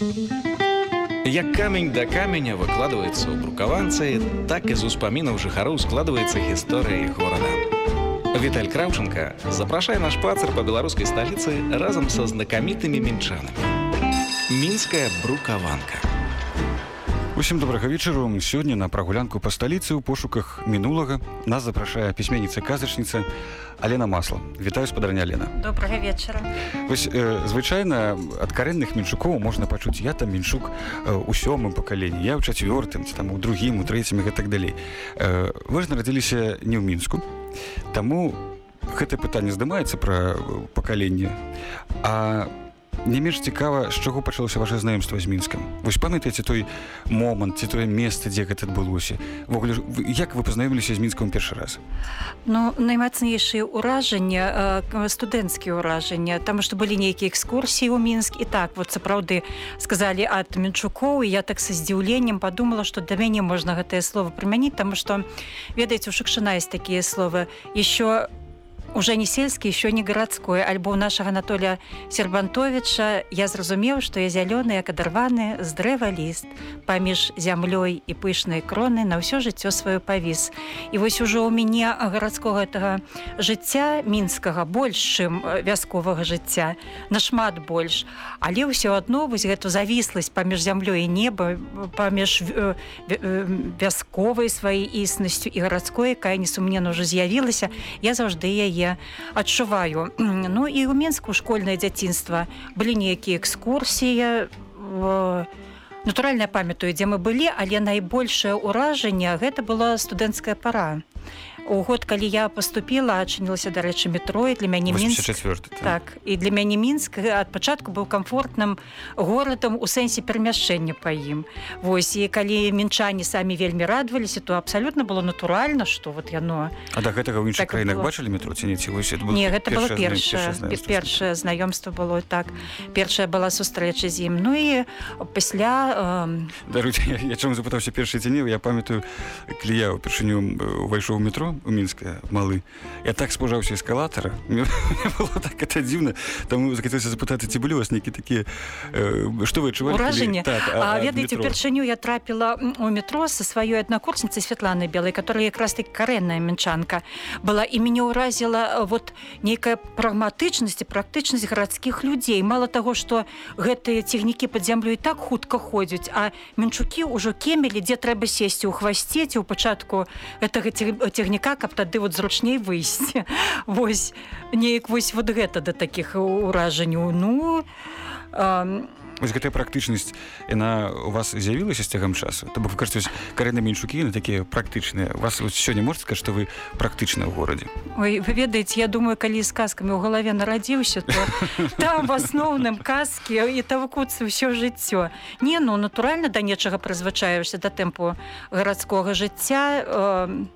Як камень да каменя выкладваецца ў брукаванцы, так і з успамінаў жыхароў складваецца гісторыя горада. Віталь Краўченко запрашае наш пацар па беларускай сталіцы разам са знакамітымі мінчанамі. Мінская брукаванка. Усім добрага вечару. Сёння на прагулянку па сталіцы ў пошуках мінулага. Нас запрашае пісьменніца казачніца Алена масла вітаю спадарня Лена добрага вечара. Вось, э, звычайна ад карэнных менчукоў можна пачуць я там менчук э, у сёмым пакаленні я ў чацвёртым ці там у другім у трэцім і гэтак далей. Э, вы ж нарадзіліся не ў мінску таму гэта пытанне здымаецца пра пакаленне. А у не менш цікава з чаго пачалося ваше знаёмства з мінскам. Вось памятаеце той момант ці тое месца дзе гэта адбылося-вогуле як вы пазнаёміліся з мінскам першы раз? Ну наймацнейшыя ўражання студэнцкія ўражання там што былі нейкія экскурсіі ў мінск і так вот сапраўды сказалі ад мінчукоў я так са здзіўленнем подумала што да мяне можна гэтае слово прымяніць таму што ведаеце у шукшана есть такія словы еще уже не сельскі еще не гарадской альбо нашага Анатоля сербантовича. Я зразумеў что я зялёны як адарваны з дрэва ліст паміж зямлёй і пышнай кроны на ўсё жыццё сваё павіс і вось ужо ў мяне гарадскога гэтага жыцця мінскага больш чым вясковага жыцця нашмат больш. Але ўсё адно вось гэту завісласць паміж зямлёй і неба паміж вясковай сваёй існасцю і гарадской якая несумненно уже з'явілася я заўжды яе яе адчуваю ну і ў мінску школьнае дзяцінства былі нейкія экскурсіі натуральная памятаю дзе мы былі але найбольшае ўражанне гэта была студэнцкая пара у год калі я поступила адчынілася дарэчы метро і для мяне мінск. так. І для мяне мінск ад пачатку быў комфортным горадам у сэнсе перамяшчэння па ім. Восьось і калі мінчане самі вельмі радаваліся то абсалютна было натуральна что вот яно а да гэтага ў іншых так краінах бачылі метро ці не не гэта было першае першае знаёмство было так. Першая была сустрэча з ім. Ну і пасля э... даруйте я, я чаму запытаўся першы дзень я памятаю клія упершыню увайшоў у метро у мінская малы я так спужаўся эскалатара так это дзіўна там захацелася запытацца ці былі вас нейкі такія што вы адчувалі так, ведаеце упершыню я трапіла у метро са сваёй аднакурсніцай святланы белай которая якраз таки карэнная мінчанка была і мяне ўразіла вот нейкая прагматычнасць і практычнасць гарадскіх людзей мало таго что гэтыя цягнікі под зямлю і так хутка ходзяць а мінчукі ўжо кемелі дзе трэба сесці ў хвасцеце ў пачатку гэтага цягніка цягніка каб тады вот зручней выйсці. Восьось неяк вось вот гэта да таких ўражанняў ну а Вось гэтая практычнасць яна у вас з'явілася з цягам часу? То бок кажуць карэнна меншукі на такія практычныя. Вас сёння можете сказать что вы практычна ў горадзе? Ой вы ведаеце Я думаю калі з казкамі ў галаве нарадзіўся то там в асноўным казкі і тавукуцца ўсё жыццё. Не ну натуральна да нечага прызвычаешся да тэмпу гарадскога жыцця э,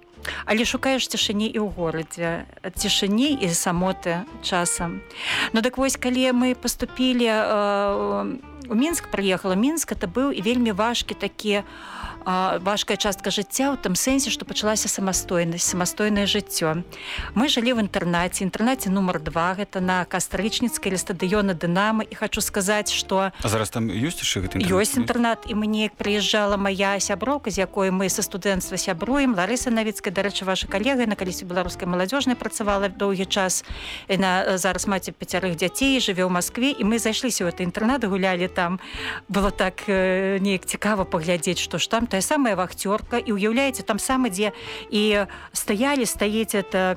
але шукаеш цішыні і ў горадзе цішыні і самоты часам. Ну дык вось калі мы поступілі э, у мінск прыехала мінск это быў і вельмі важкі такі важкая частка жыцця ў тым сэнсе што пачалася самастойнасць самастойнае жыццё мы жылі в інтэрнаце інтэрнаце нумар два гэта на кастрычніцкай или стадыёна дынама і хочу сказаць что зараз там ёсць ёсць інтэрнат і мы неяк прыязджала моя сяброўка з якой мы са студэнцтва сябруем Ларыса навіцкая дарэчы ваша калега на калісьці беларускай маладзёжнай працавала доўгі час. На зараз маці пяцярых дзяцей жыве ў Маскве і мы зайшліся ў это інтэрнат гулялі там было так э, неяк цікава паглядзець што ж там тая самая вахцёрка і уяўляеце там сам ідзе і стаялі стаеце это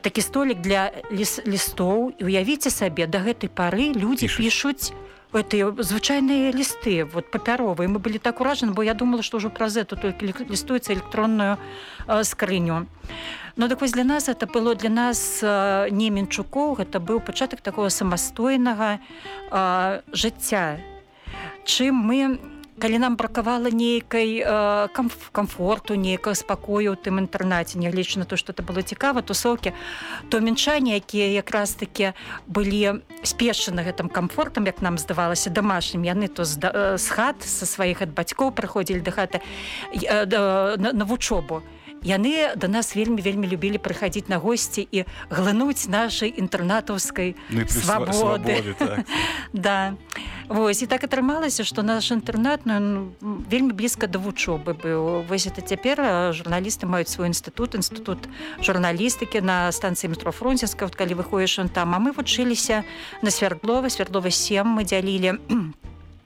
такі столік для ліс, лістоў і уявіце сабе да гэтай пары людзі пішуць гэтыя звычайныя лісты вот папяровыя мы былі так уражаны бо я думала што ўжо праз эту толькі лістуецца электронную э, скрыню. Ну так вось для нас это было для нас э, не менчукоў гэта быў пачатак такого самастойнага э, жыцця. Чым мы не калі нам бракавала нейкай э, камф, комфорту нейкага спакою у тым інтэрнаце нягледзячы на то что это было цікава тусоўкі то мінчане якія якраз таки былі спешчаны гэтым комфортам як нам здавалася домашнім яны то з, з хат са сваіх ад бацькоў прыходзілі да хаты э, на, на вучобу яны да нас вельмі вельмі любілі прыхадзіць на госці і глынуць нашай інтэрнатаўскай Ну свабоды. свабоды, так. да. Вось і так атрымалася што наш інтэрнат ну, вельмі блізка да вучобы быў. Вось это цяпер журналісты маюць свой інстытут інстытут журналістыкі на станцыі метрофронцінска вот калі выходзіш он там. А мы вучыліся на свердлова свердлова 7 мы дзялілі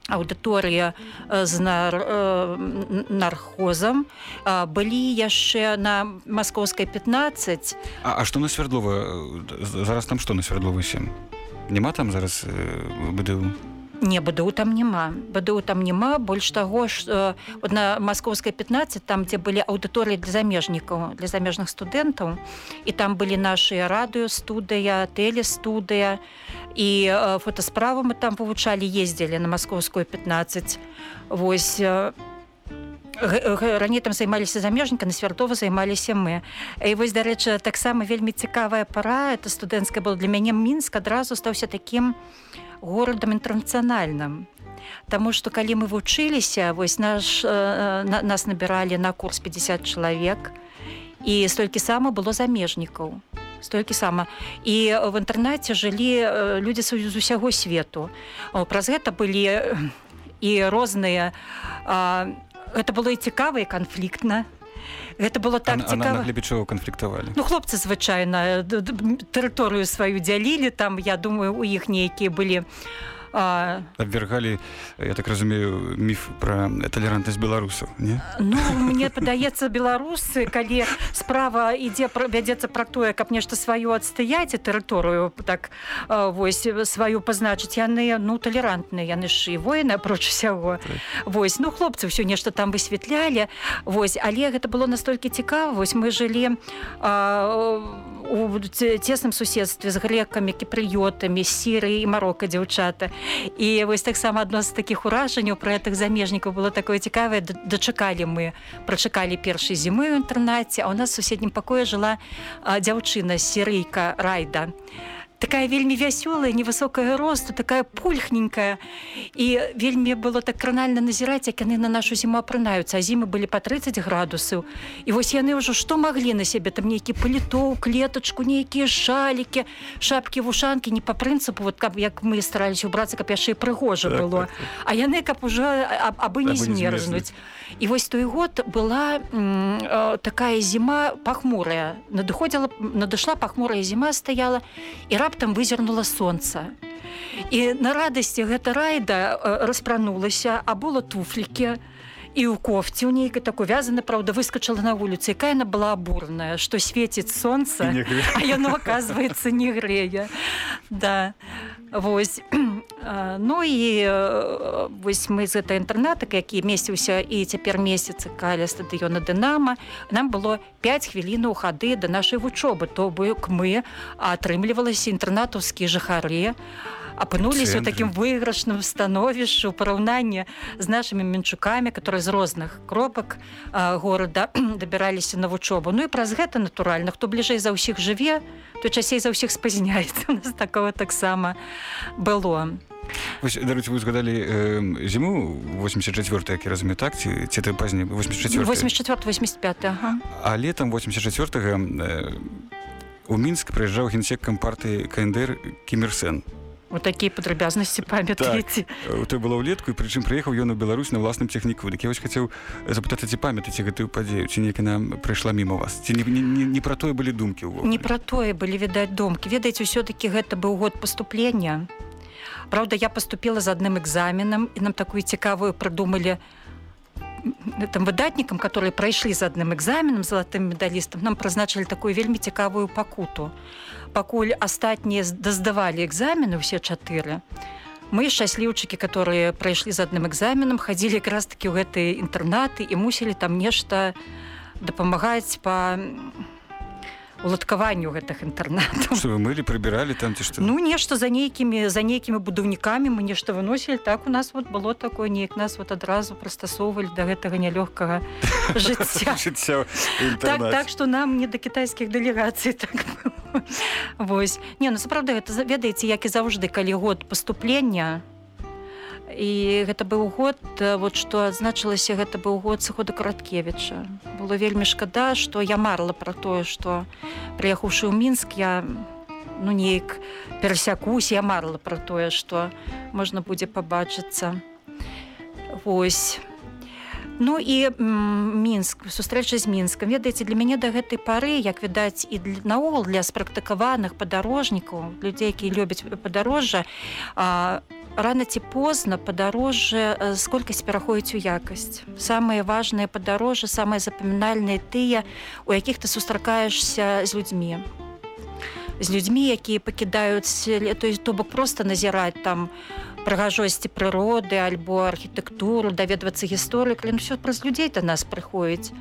аўдыторыя э, з нар, э, нархозам. А, былі яшчэ на маскоўскай 15 А, а што на свердлова Э, з- зараз там што на свердлова 7 няма там зараз э, БДУ Не БДУ там няма. БДУ там няма. Больш таго ж э, на маскоўскай 15 там дзе былі аўдыторыі для замежнікаў для замежных студэнтаў і там былі нашыя радыёстудыя тэлестудыя і э, фотосправу мы там вывучалі ездзілі на маскоўскую 15 восьось э, раней там займаліся замежніка на свяртова займаліся мы. І вось дарэчы таксама вельмі цікавая пара это студэнцкая была для мяне мінск адразу стаўся таким горадам інтэрнацыянальным Таму што калі мы вучыліся вось наш э, на, нас набіралі на курс 50 чалавек і столькі сама было замежнікаў столькі сама і в інтэрнаце жылі э, людзі з з усяго свету. О, праз гэта былі э, і розныя а, гэта было і цікава і канфліктна гэта было так цікава глебе чаго канфліктавалі Ну хлопцы звычайна д- тэрыторыю сваю дзялілі там я думаю у іх нейкія былі а, абвергалі я так разумею міф пра талерантнасць беларусаў не? Ну мне падаецца беларусы калі справа ідзе пра- вядзецца пра тое каб нешта сваё адстаяць і тэрыторыю так вось сваю пазначыць яны ну талерантныя яны ж і воіны апроч усяго Вось ну хлопцы ўсё нешта там высвятлялі Вось але гэта было настолькі цікава вось мы жылі а, у це- цесным суседстве з грекамі кіпрыётамі сіры і марока дзяўчата і вось таксама адно з такіх уражанняў пра гэтых замежнікаў было такое цікавае. Дачакалі мы прачакалі першай зімы ў інтэрнаце а у нас суседнім пакоі жыла а, дзяўчына сірыйка райда такая вельмі вясёлая невысокая росту такая пульхненькая. І вельмі было так кранальна назіраць як яны на нашу зіму апрынаюцца а зімы былі па 30 градусаў. І вось яны ўжо што маглі на сябе? Там нейкі палітоў клетачку нейкія шалікі шапкі вушанкі. Не па прынцыпу вот каб як мы стараліся убрацца каб яшчэ прыгожа Так, было. так, так. а яны каб уже аб- абы не Абы не змерзнуць і вось той год была э, такая зіма пахмурая. Надыходзіла надышла пахмурая зіма стаяла і раптам вызірнула сонца. І на радасці гэта райда э, распранулася абула туфлікі і ў кофце у нейкай такой вязаны праўда выскочыла на вуліцу якая яна была абурная што свеціць сонца а яно оказывается не грэе да. Вось. А, ну і э, вось мы з гэта інтэрнатак які месціўся і цяпер месяцы каля стадыёна дынама нам было 5 хвілінаў хады да нашай вучобы то бок мы атрымлівалася інтэрнатаўскія жыхары апынуліся Цэнтры. такім выйграшным становішчы ў параўнанні з нашымі менчукамі которые з розных кропак а, горада дабіраліся на вучобу. Ну і праз гэта натуральна хто бліжэй за ўсіх жыве то часцей за ўсіх спазняецца. У нас такого таксама было. Вось, даруйте, вы згадалі э, зіму 84 як я разумею так ці, ці ты пазней 84 84 85 ага. а летом 84 э, у мінск прыязджаў генсек кампартыі кндр кімерсен вот такія падрабязнасці памятаеце Э, той было ўлетку і прычым прыехаў ён у Беларусь на ўласным тэхніку дык я вось хацеў запытацца ці памятаеце гэтую падзею ці неяк яна прыйшла мімо вас. Ці не, не, не, не пра тое былі думкі ўвогуле? не пра тое былі відаць думкі ведаеце ўсё-таки гэта быў год паступлення Праўда я поступила з адным экзаменам і нам такую цікавую прыдумалі там выдатнікам которые прайшлі з адным экзаменам залатым медалістам нам прызначылі такую вельмі цікавую пакуту. Пакуль астатнія даздавалі экзамены ўсе чатыры мы шчасліўчыкі которые прайшлі з адным экзаменам хадзілі якраз таки ў гэтыя інтэрнаты і мусілі там нешта дапамагаць по уладкаванню гэтых інтэрнатаў. Што вы мылі прыбіралі там ці што? Ну нешта за нейкімі за нейкімі будаўнікамі мы нешта выносілі. Так у нас вот было такое неяк нас вот адразу прыстасоўвалі да гэтага нялёгкага жыцця. Так так што нам не да кітайскіх дэлегацый так вось. Не ну сапраўды гэта ведаеце як і заўжды калі год паступлення і гэта быў год вот што адзначылася гэта быў год сыхода караткевіча. Было вельмі шкада што я марла пра тое што прыехаўшы ў мінск я ну неяк перасякусь я марла пра тое што можна будзе пабачыцца. Восьось Ну і мінск сустрэча з мінскам. Ведаеце для мяне да гэтай пары як відаць і наогул для спрактыкаваных падарожнікаў людзей які любяць падарожжа рано ці позна падарожжа з колькасць пераходзіць у якасць. Самыя важныя падарожжа самыя запамінальныя тыя у якіх ты сустракаешься з людзьмі. З людзьмі якія пакідаюць то то бок просто назіраць там у прыгажосці прыроды альбо архітэктуру даведвацца гісторыю калі ўсё праз людзей да нас прыходзіць.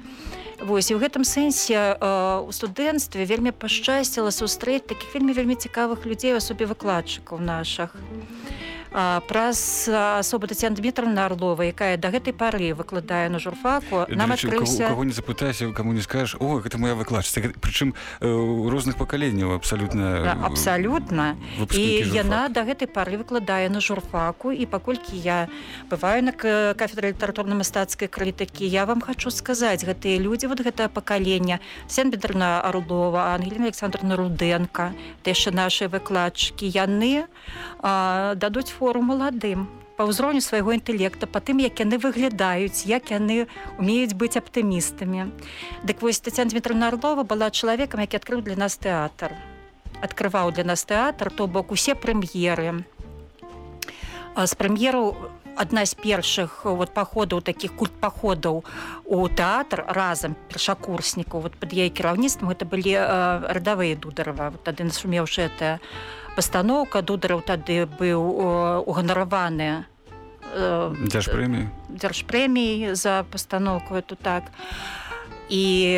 Вось і ў гэтым сэнсе у студэнцтве вельмі пашчасціла сустрэць такіх вельмі вельмі цікавых людзей асобе выкладчыкаў наших праз асоба Тацяна Дмітровна Орлова якая да гэтай пары выкладае на журфаку нам адкрыўся кого не запытайся кому не скажешь о гэта моя выкладчыца прычым у розных пакаленняў абсалютна абсалютна і яна да гэтай пары выкладае на журфаку і паколькі я бываю на кафедры літаратурна-мастацкай крытыкі я вам хочу сказаць гэтыя людзі вот гэта пакалення сенбедрна Орлова Ангеліна Александровна Руденко яшчэ наши выкладчыкі яны дадуць фору маладым па ўзроўню свайго інтэлекта па тым як яны выглядаюць як яны умеюць быць аптымістамі. Дык вось Тацяна Дмітрына Арлова была чалавекам які адкрыў для нас тэатр. Открываў для нас тэатр то бок усе прэм'еры. З прэм'еру адна з першых вот паходаў таких культ паходаў у тэатр разам першакурснікаў вот под яе кіраўніцтвам это былі э, радавыя дударова вот тады насумеўшы это пастаноўка дудараў тады быў уганараваны дзяржпрэміі дзяржпрэміі за пастаноўку эту так. І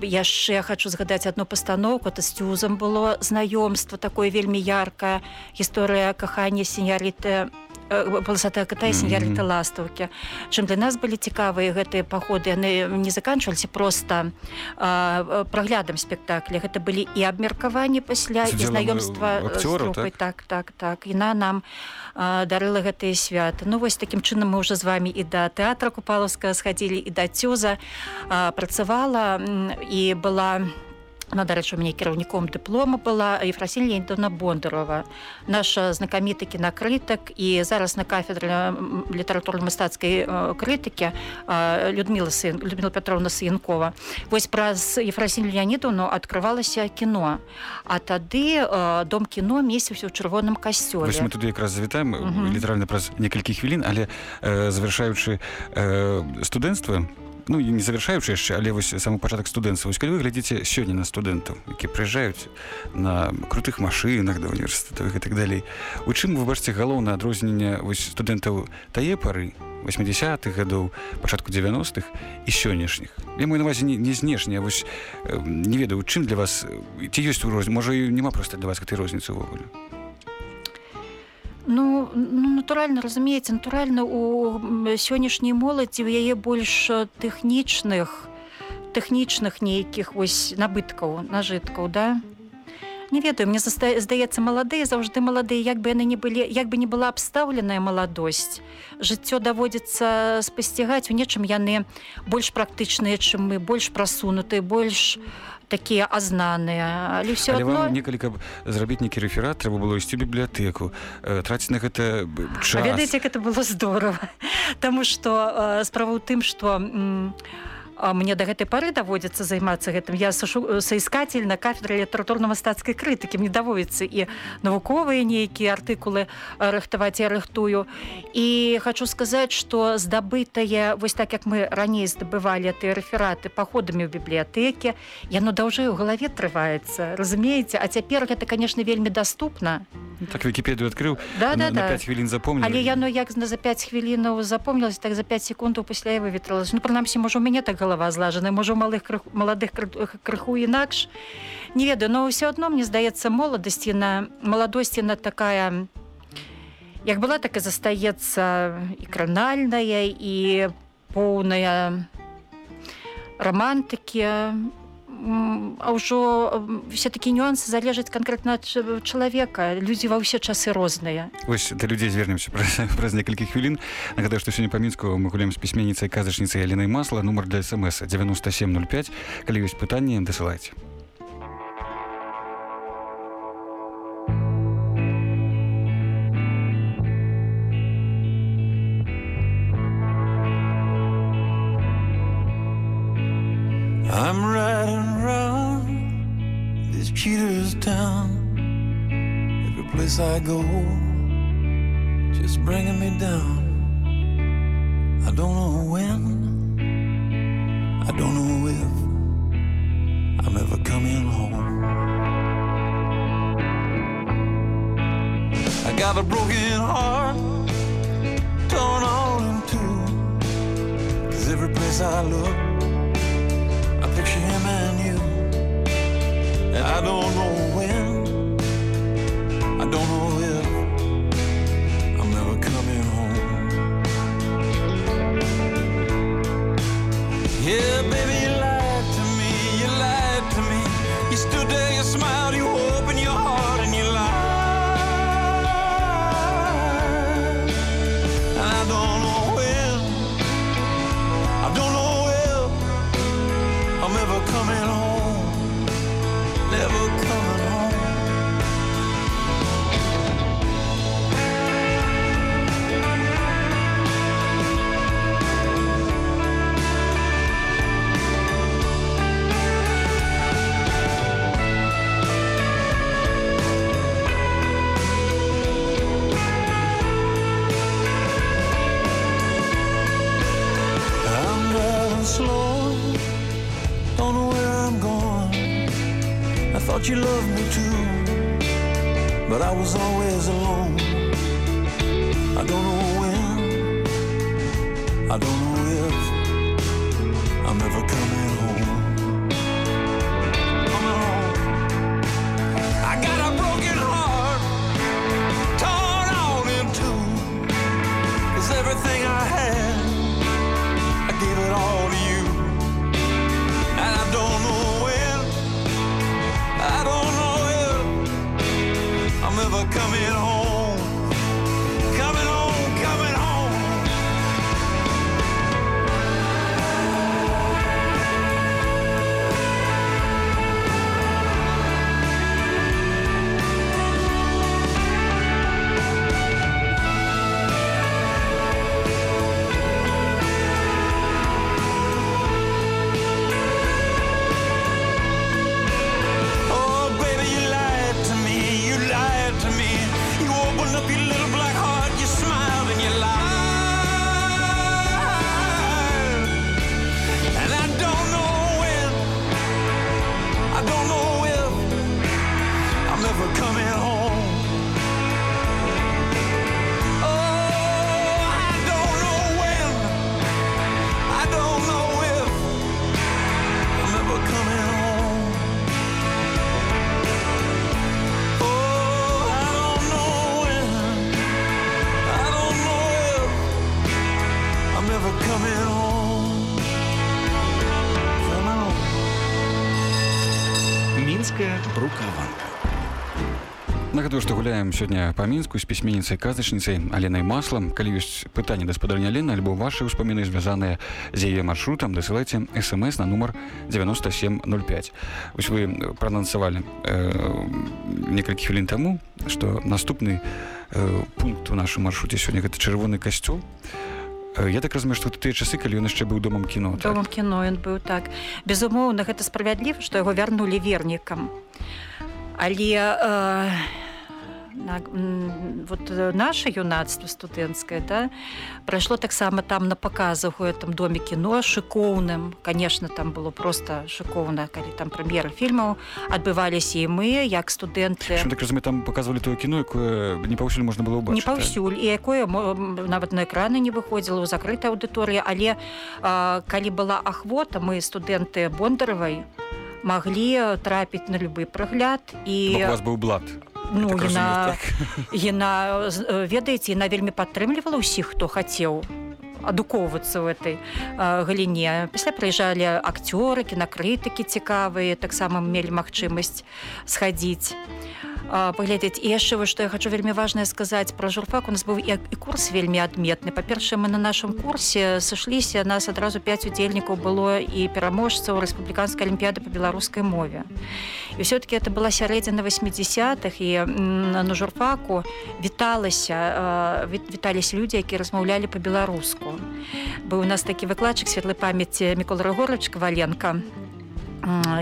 яшчэ хочу згадаць одну пастаноўку то з цюзам было знаёмства такое вельмі яркая гісторыя кахання сеньярыты паласатая катайся я літа ластаўкі чым для нас былі цікавыя гэтыя паходы яны не заканчваліся просто праглядам спектакля гэта былі і абмеркаванні пасля знаёмства так? так так так. Іна нам дарыла гэтыя святы ну вось такім чынам мы уже з вами і да тэатра купалаўска схадзілі і да цюза працавала і была на Она, дарэчы, у мяне кіраўніком дыплома была Ефрасіль Леонидовна Бондарова. Наша знакаміты кінакрытак і зараз на кафедры літаратурна-мастацкай крытыкі Людмила сын Людмила Петровна Сыянкова. Вось праз Ефрасіль Леонидовну адкрывалася кіно. А тады дом кіно месяўся ў чырвоным касцёле. Вось мы туды якраз завітаем літаральна праз некалькі хвілін, але э, завяршаючы э, студэнцтва, ну не завяршаючы яшчэ але вось самы пачатак студэнцтва вось калі вы глядзіце сёння на студэнтаў які прыязджаюць на крутых машынах да універсітэтах і так далей у чым вы бачыце галоўнае адрозненне вось студэнтаў тае пары 80-х гадоў пачатку 90-х і сённяшніх я мой навазе не, не знешне вось не ведаю чым для вас ці ёсць у роз можа няма проста для вас гэтай розніцы ўвогуле Ну, ну натуральна разумееце натуральна у сённяшняй моладзі у яе больш тэхнічных тэхнічных нейкіх вось набыткаў нажыткаў да? Не ведаю мне здаецца маладыя заўжды маладыя як бы яны не былі як бы не была абстаўленая маладосць жыццё даводзіцца спасцігаць у нечым яны больш практычныя чым мы больш прасунутыя больш у такія азнаныя але все равно некалі каб зрабіць нейкі рэферат трэба было ісці бібліятэку траціць на гэта ведаеце это было здорово Таму что справа ў тым что у мне да гэтай пары даводзіцца займацца гэтым. Я сашу саіскатель на кафедры літаратурна-мастацкай крытыкі. Мне даводіцца і навуковыя нейкія артыкулы рыхтаваць я рыхтую. І хочу сказаць что здабытае вось так як мы раней здабывалі ты рэфераты паходамі ў бібліятэке яно даўжэй у галаве трываецца разумееце? А цяпер гэта конечно вельмі доступна так вкіпедыю адкрыў да, да, да. 5 хвілін запомню але яно як за 5 хвілінаў запомнілась так за 5 секундаў пасля я выветралась ну прынамсі можа у мяне так галава злажана можа у малых крых, маладых крыху інакш не ведаю но ўсё адно мне здаецца моладасці на маладосці на такая як была так і застаецца і кранальная і поўная романтыкі м, а ўжо все такі нюансы залежаць канкрэтна ад чалавека. Людзі ва ўсе часы розныя. Вось да людзей звернемся праз, некалькі хвілін. Нагадаю што сёння па-мінску мы гуляем з пісьменніцай казачніцай Аленай масла нумар для смс 9705 калі ёсць пытанні дасылайце town. Every place I go, just bringing me down. I don't know when, I don't know if I'm ever coming home. I got a broken heart, torn all in two. Cause every place I look, I picture him and you. And I don't know when, I don't know if I'm ever coming home. Yeah, was on Нагадаю, што гуляем сёння па-мінску з пісьменніцай казачніцай Аленай маслам. Калі ёсць пытанне да спадарня Лены альбо вашы ўспаміны звязаныя з яе маршрутам, дасылайце смс на нумар 9705. Вось вы праанансавалі э, некалькі хвілін таму, што наступны э, пункт у нашым маршруце сёння гэта чырвоны касцёл. Э, Я так разумею, што тыя часы, калі ён яшчэ быў домам кіно. так? домам кіно ён быў так безумоўна гэта справядліва што яго вярнулі вернікам але э, на, вот э, наше юнацтва студэнцкае да прайшло таксама там на паказах у этом доме кіно шыкоўным конечно там было просто шыкоўна калі там прэм'еры фільмаў адбываліся і мы як студэнты так разумею, там показывалі тое кіно, якое не паўсюль можна было ўбачыць. не паўсюль і якое нават на экраны не выходзіла ў закрытай аўдыторыі але а, калі была ахвота мы студэнты бондаравай маглі трапіць на любы прагляд і у вас быў блат. Ну так яна так? яна э, ведаеце яна вельмі падтрымлівала ўсіх хто хацеў адукоўвацца ў этой э, галіне пасля прыязджалі акцёры кінакрытыкі цікавыя таксама мелі магчымасць схадзіць паглядзець і яшчэ вы што я хочу вельмі важное сказаць про журфак. У нас быў і, і курс вельмі адметны. Па-першае мы на нашым курсе сышліся нас адразу 5 удзельнікаў было і пераможцаў рэспубліканскай алімпіяды по беларускай мове. І все-таки это была сярэдзіна 80-х і на журфаку віталася віталіся людзі якія размаўлялі по-беларуску быў у нас такі выкладчык светлай памяці мікола рагорович каваленко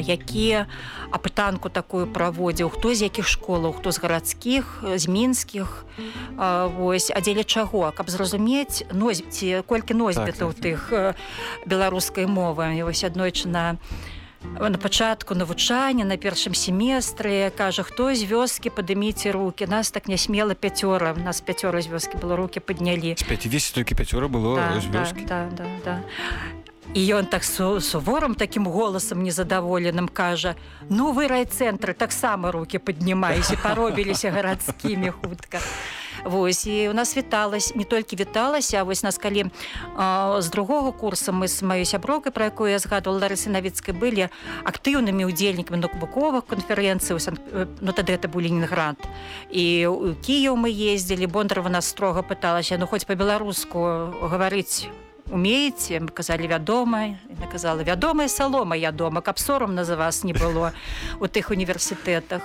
які апытанку такую праводзіў. Хто з якіх школаў хто з гарадскіх з мінскіх. Вось а дзеля чаго? Каб зразумець носьці колькі носьбітаў так, так, тых беларускай мовы. І вось аднойчы на на пачатку навучання на першым семестры кажа хто з вёскі падыміце руки нас так нясмела пяцёра нас пяцёра з вёскі было руки паднялі. 50 толькі пяцёра было да, да, да, да, да і ён так су суворам таким голасам незадаволеным кажа ну вы райцэнтры таксама руки паднімаюся паробіліся гарадскімі хутка Вось і у нас віталась не толькі віталася вось нас калі а, з другого курса мы з маёй сяброкай про якую я згадывала Ларысы навіцкай былі актыўнымі удзельнікамі навуковых канферэнцый ну тады это былі ленград і у Кіяў мы ездзілі бондарова нас строга пыталася ну хоць по-беларуску гаварыць умееце мы казалі вядома наказала вядомая салома я дома каб сорамна за вас не было у тых універсітэтах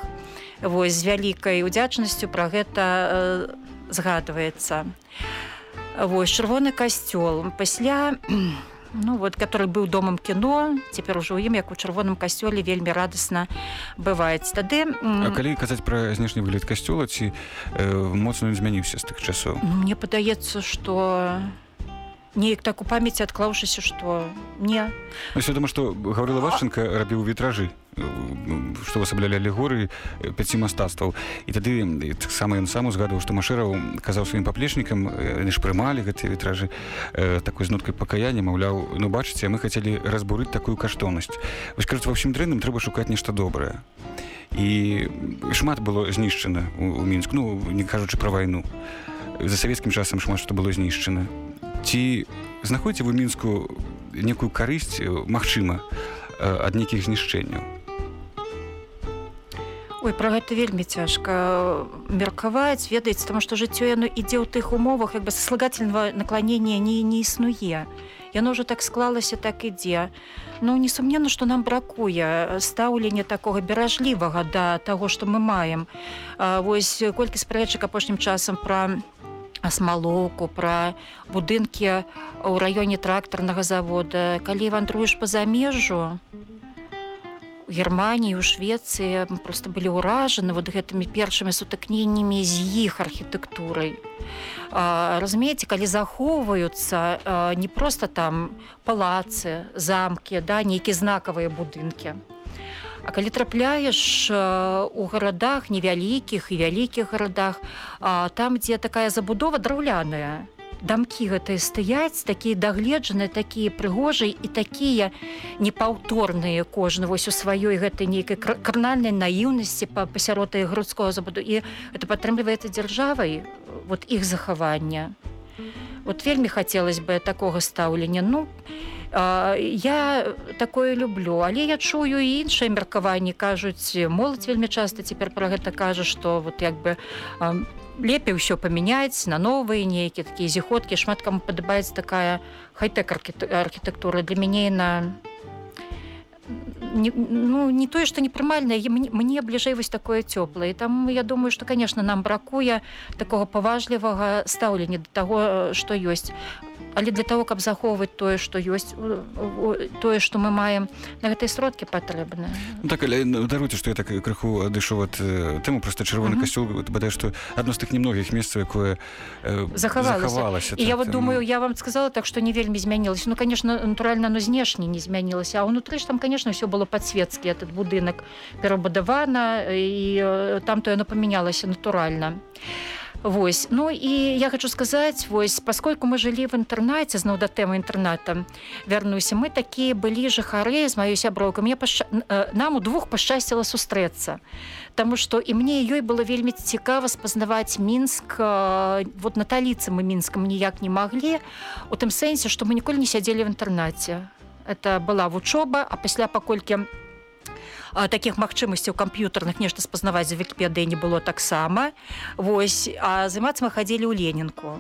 вось з вялікай удзячнасцю про гэта э, згадваецца вось чырвоны касцёл пасля ну вот который быў домам кіно цяпер ужо ім як у чырвоным касцёле вельмі радасна бываюць тады калі казаць пра знешні выгляд касцёла ці э, моцна змяніўся з тых часоў? Мне падаецца что неяк так у памяці адклаўшыся што не. Ну, вядома што гаврыла вашчынка рабіў вітражы што асаблялі алегорыі пяці мастацтваў і тады таксама ён сам узгадваў што машыраў казаў сваім паплечнікам яны ж прымалі гэтыя вітражы э, такой з ноткай пакаяння маўляў ну бачыце мы хацелі разбурыць такую каштоўнасць вось кажуць ва ўсім дрэнным трэба шукаць нешта добрае. І шмат было знішчана у мінск ну не кажучы пра вайну. За савецкім часам шмат што было знішчана ці знаходзіце вы мінску некую карысць магчыма ад нейкіх знішчэнняў? Ой, про гэта вельмі цяжка меркаваць ведаеце таму што жыццё яно ідзе ў тых умовах як бы саслагательного наклонения не не існуе. Яно ўжо так склалася так ідзе. Ну несумненно што нам бракуе стаўлення такога беражлівага да таго што мы маем. А, вось колькі спрэчак апошнім часам пра асмалоўку пра будынкі ў раёне трактарнага завода. Калі вандруеш па замежжу германії у швецыі просто былі ўражаны вот гэтымі першымі сутыкненнямі з іх архітэктурай. Разумееце калі захоўваюцца не просто там палацы замкі да нейкія знакавыя будынкі А калі трапляеш у гарадах невялікіх і вялікіх гарадах, там, дзе такая забудова драўляная, дамкі гэтыя стаяць, такія дагледжаныя, такія прыгожыя і такія непаўторныя кожны вось у сваёй гэтай нейкай карнальнай наіўнасці па пасяротай грудского забуду і это падтрымліваецца дзяржавай вот іх захавання. Вот вельмі хацелось бы такога стаўлення. Ну, я такое люблю але я чую і іншыя меркаванні кажуць моладзь вельмі часта цяпер пра гэта кажа што вот як бы лепей ўсё памяняць на новыя нейкія такія зіходкі шмат каму падабаецца такая хайтэк архітэктура. Для мяне на не, ну не тое што непрымальна мне, мне бліжэй вось такое цёплае там я думаю што конечно нам бракуе такого паважлівага стаўлення да таго што ёсць але для того каб захоўваць тое што ёсць тое што мы маем на гэтай сродкі патрэбны. Ну, так ну, даруйте што я так крыху адышоў ад тэму просто чырвоны касцёл бадай што адно з тых немногіх месцаў якое захавалася. і так, я вот думаю я вам сказала так што не вельмі змянілася. Ну конечно натуральна но знешне не змянілася а ўнутры ж там конечно все было па-цвецкі этот будынак перабудавана і там то яно памянялася натуральна Вось. Ну і я хочу сказаць вось поскольку мы жылі в інтэрнаце зноў да тэмы інтэрната вярнуся мы такія былі жыхары з маёй сяброўкам я пашча... э, нам у двух пашчасціла сустрэцца Таму што і мне ёй было вельмі цікава спазнаваць мінск э, вот на таліцы мы мінскам ніяк не маглі у тым сэнсе што мы ніколі не сядзелі в інтэрнаце. Это была вучоба а пасля паколькі а, таких магчымасцяў камп'ютарных нешта спазнаваць за вікіпедыі не было таксама. Восьось а займацца мы хадзілі ў ленінку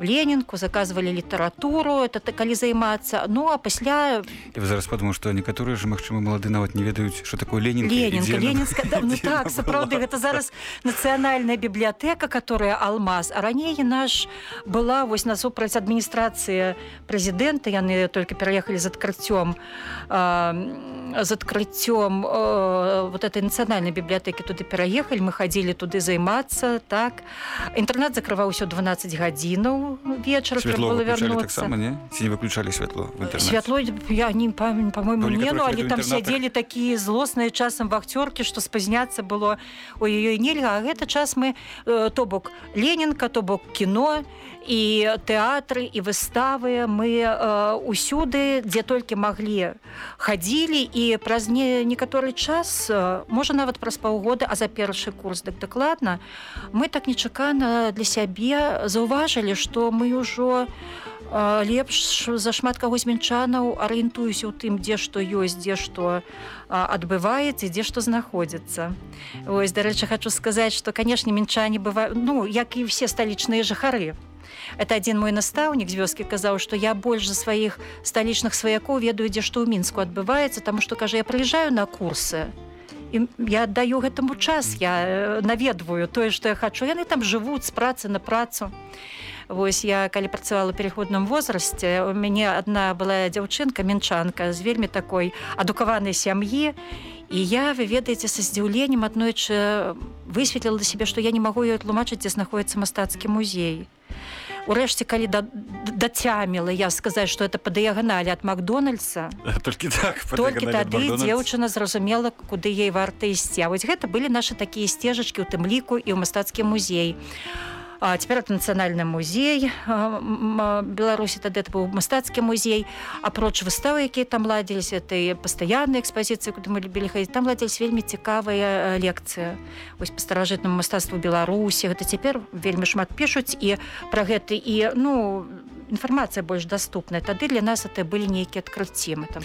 ленінку заказывалі літаратуру это так калі займацца ну а пасля вы зараз падумаю што некаторыя ж магчыма малады нават не ведаюць що такое ленінка ленінка ленінска да, ну так сапраўды гэта зараз нацыянальная бібліятэка которая алмаз. А раней наш была вось насупраць адміністрацыі прэзідэнта яны только пераехалі з адкрыццём з адкрыццём вот этой нацыянальнай бібліятэкі туды пераехалі мы хадзілі туды займацца так. Інтэрнат закрываўся 12 гадзінаў вечар было вярнуцца не? Ці не выключалі святло святло я не памятаю по-моему не ну они там сядзелі такія злосныя часам вахцёркі што спазняцца было у ёй нельга а гэта час мы то бок ленінка то бок кіно і тэатры і выставы мы ўсюды дзе толькі маглі хадзілі і праз не некаторы час можа нават праз паўгода а за першы курс дык дакладна мы так нечакана для сябе заўважылі што мы ўжо лепш зашмат каго з мінчанаў арыентуюся ў тым дзе што ёсць дзе што адбываецца дзе што знаходзіцца. Ось дарэчы хочу сказаць што канешне мінчане бываюць ну як і все сталічныя жыхары. Это один мой настаўнік з вёскі казаў што я больш за сваіх сталічных сваякоў ведаю дзе што ў мінску адбываецца таму што кажа я прыязджаю на курсы і я аддаю гэтаму час я наведваю тое што я хачу. Яны там жывуць з працы на працу Вось я калі працавала пераходным возрасце у мяне адна была дзяўчынка мінчанка з вельмі такой адукаванай сям'і. І я вы ведаеце са здзіўленнем аднойчы высветліла да сябе што я не магу ёй тлумачыць дзе знаходіцца мастацкі музей. Урэшце калі да, дацяміла я сказаць что это па дыяганалі ад макдональдса толькі так толькі тады дзеўчына зразумела куды ей варта ісці. А вось гэта былі нашы такія сцежачкі у тым ліку і ў мастацкі музей. а цяпер это нацыянальны музей. Беларусі тады это быў мастацкі музей. Апроч выставы якія там ладзіліся этой пастаяннай экспазіцыі куды мы любілі хадзіць там ладзілись вельмі цікавая лекцыя вось па старажытнаму мастацтву беларусі гэта цяпер вельмі шмат пішуць і пра гэты і ну інфармацыя больш доступная тады для нас это былі нейкія адкрыцці. Мы там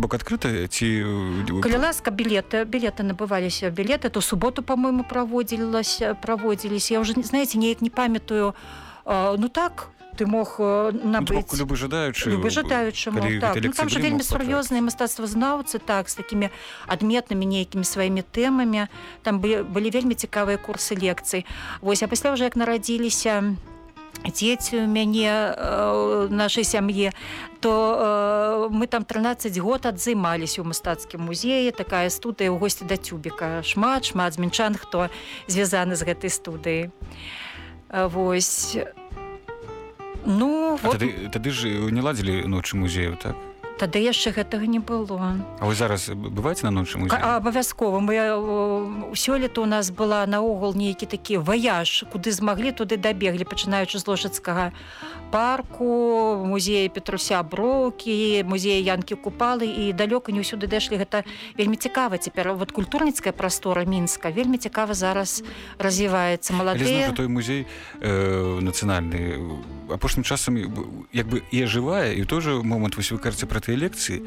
бок адкрыта ці калі ласка білеты білеты набываліся білеты то суботу по-моему праводзілася праводзіліся я уже знаете неяк не памятаю ну так ты мог набыць ну, любы жадаючы любы жадаючы так. ну, там же вельмі сур'ёзныя мастацтвазнаўцы так з такімі адметнымі нейкімі сваімі тэмамі. Там былі, былі вельмі цікавыя курсы лекцый. Восьось а пасля уже як нарадзіліся дзеці у мяне э, нашай сям'і то э, мы там 13 год адзымаліся ў мастацкім музеі. Такая студыя ў госці да цюбіка. Шмат шмат змянчан хто звязаны з гэтай студыі восьось ну вот... тады, тады ж не ладзілі ночы музею так тады яшчэ гэтага не было. А вы зараз бываеце на ночы абавязкова. Мы сёлета у нас была наогул нейкі такі ваяж куды змаглі туды дабеглі пачынаючы з ложацкага парку музея петруся брокі музея янкі купалы і далёка не ўсюды дэшлі гэта вельмі цікава цяпер. Вот культурніцкая прастора мінска вельмі цікава зараз развіваецца. Малады той музей э, нацыянальны апошнім часам як бы і жывая і тоже момант вось вы кажаце пра гэтай лекцыі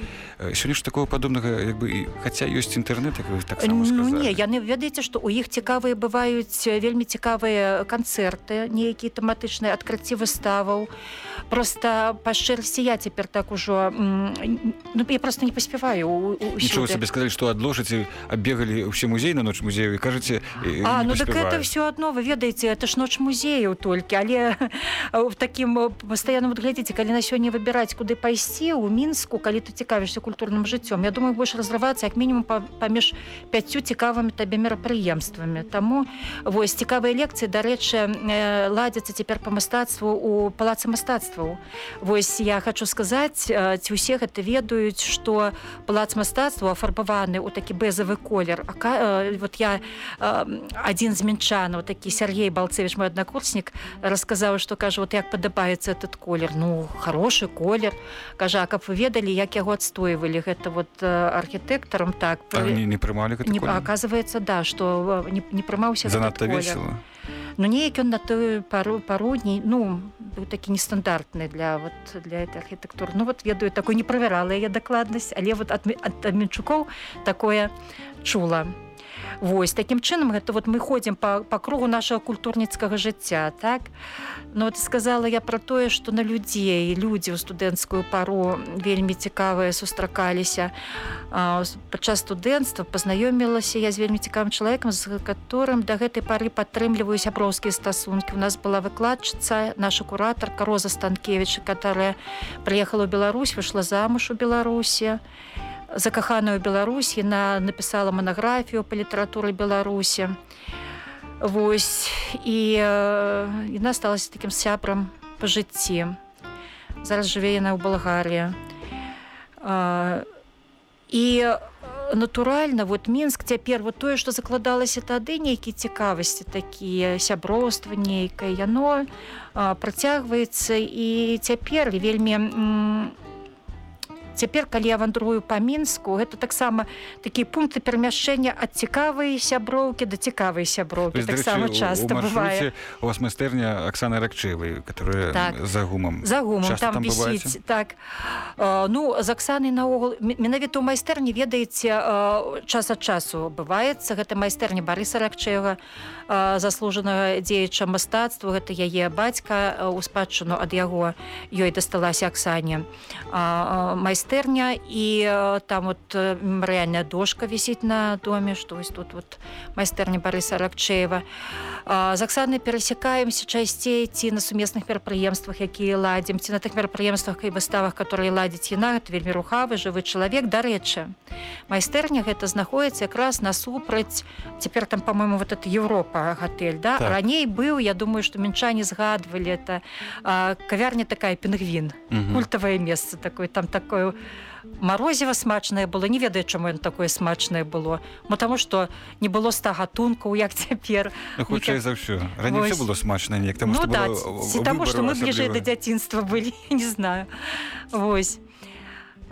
сёння ж такого падобнага як бы хаця ёсць інтэрнэт так ну, не яны ведаеце што у іх цікавыя бываюць вельмі цікавыя канцэрты нейкія тэматычныя адкрыцці выставаў просто па шчырасці я цяпер так ужо ну, я просто не паспяваю нічого себе сказалі што адложыце аббегалі ўсе музей на ноч музею і кажаце А ну так это все адно вы ведаеце это ж ноч музеяў толькі але в такім пастаянным глядзіце калі на сёння выбіраць куды пайсці мінск мінску калі ты цікавішся культурным жыццём Я думаю больш разрывацца як мінімум паміж пяццю цікавымі табе мерапрыемствамі Таму вось цікавыя лекцыі дарэчы ладзяцца цяпер па мастацтву у палацы мастацтваў Вось я хочу сказаць ці ўсе гэта ведаюць што палац мастацтва афарбаваны ў такі бэзавы колер. А вот я адзін з мінчанаў такі Сергей балцевич мой аднакурснік расказаў што кажа вот як падабаецца этот колер ну хороший колер. Кажа каб вы ведалі як яго адстойвалі гэта вот архітэктарам так не, не прымалі не, оказывается да что не, не прымаўся занадта весело Ну неяк ён на тую пару парудней ну быў такі нестандартны для вот для этой архітэктуры Ну вот ведаю такой не правярала я дакладнасць але вот ад, ад, ад мінчукоў такое чула. Вось такім чынам гэта вот мы ходзім по, по кругу нашага культурніцкага жыцця так? Ну вот сказала я про тое что на людзей людзі ў студэнцкую пару вельмі цікавыя сустракаліся. Падчас студэнцтва пазнаёмілася я з вельмі цікавым чалавекам з которым да гэтай пары падтрымліваю сяброўскія стасункі. У нас была выкладчыца наша куратарка роза станкевича которая прыехала ў Беларусь выйшла замуж у беларусі. і закаханую Беларусь яна напісала манаграфію па літаратуры Беларусі. Вось. І яна сталася такім сябрам па жыцці. Зараз жыве яна ў Балгарыі. І натуральна вот мінск цяпер вот тое што закладалася тады нейкі цікавасці такія сяброўства нейкае яно працягваецца. І цяпер вельмі у цяпер калі я вандрую па мінску гэта таксама такія пункты перамяшчэння ад цікавай сяброўкі да цікавай сяброўкі. Таксама часто бывае. у вас майстэрня Аксана ракчевай которая так. за гумам. За гумам там, там вісіць так. А, ну з Аксанай наогул менавіта ў майстэрні ведаеце час ад часу бываецца. Гэта майстэрня Барыса ракчега заслужанага дзеяча мастацтва. Гэта яе бацька у спадчыну ад яго ёй дасталася Аксане майстер майстэрня і там вот мемарыяльная дошка вісіць на доме што вось тут вот майстэрня барыса ракчеева з аксаны перасякаемся часцей ці на сумесных мерапрыемствах якія ладзім ці на тых мерапрыемствах і выставах которые ладзіць яна вельмі рухавы жывы чалавек дарэчы майстэрня гэта знаходіцца якраз насупраць цяпер там по-моему вот это Еўропа гатэль да? Так. раней быў я думаю што мінчане згадвалі это кавярня такая пінгвін культавае месца такое там такое марозева смачнае было. Не ведае чаму ён такое смачнае было. Мо таму что не было ста гатункаў як цяпер. Ну, хутчэй за ўсё. Раней было смачна неяк таму ну, да, что мы бліжэй да дзяцінства былі не знаю. Восьось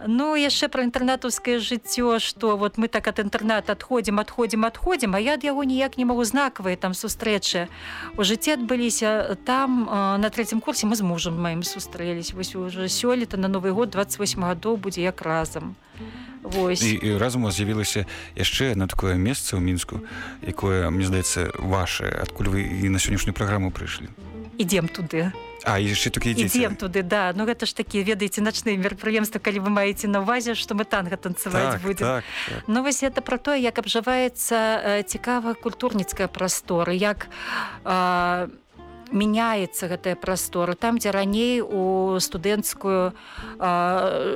Ну яшчэ пра інтэрнатаўскае жыццё што вот мы так ад інтэрнат адходзім адходзім адходзім а я ад яго ніяк не магу знакавыя там сустрэчы у жыцці адбыліся там на трэцім курсе мы з мужам маім сустрэлись вось уже сёлета на новы год 28 гадоў будзе як разам Вось. І, і разам з'явілася яшчэ на такое месца ў мінску якое мне здаецца ваше. Адкуль вы і на сённяшнюю праграму прыйшлі? Ідзем туды А яшчэ такі ідзем туды да. Ну гэта ж такі ведаеце начныя мерапрыемствы калі вы маеце на увазе што мы танга танцаваць так, будзе так, так. Ну вось это про тое як абжываецца цікава культурніцкая прастора як а, мяняецца гэтая прастора. Там дзе раней у студэнцкую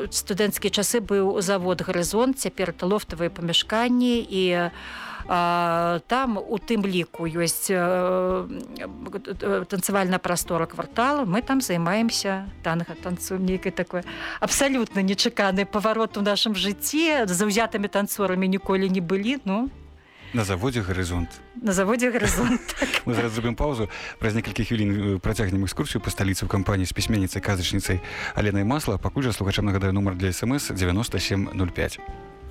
студэнцкія часы быў завод гарызонт цяпер это лофтавыя памяшканні і у там у тым ліку ёсць танцавальная прастора квартала. Мы там займаемся. Танга танцуем нейкай такое абсалютна нечаканы паварот у нашым жыцці заўзятымі танцорамі ніколі не былі ну. На заводзе гарызонт на заводзе гарызонт так. мы зараз зробім паузу. Праз некалькі хвілін працягнем экскурсію па сталіцы ў кампаніі з пісьменніцай казачніцай аленай масла пакуль жа слухачам нагадаю нумар для смс 9705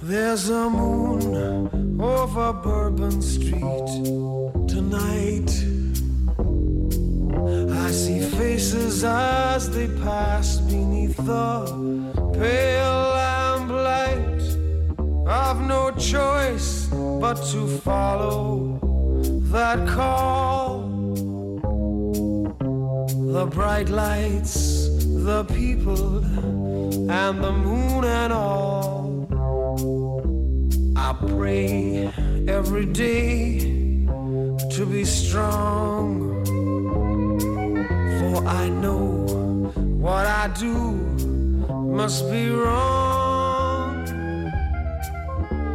There's a moon over Bourbon Street tonight. I see faces as they pass beneath the pale lamplight. I've no choice but to follow that call. The bright lights, the people, and the moon and all. I pray every day to be strong for I know what I do must be wrong.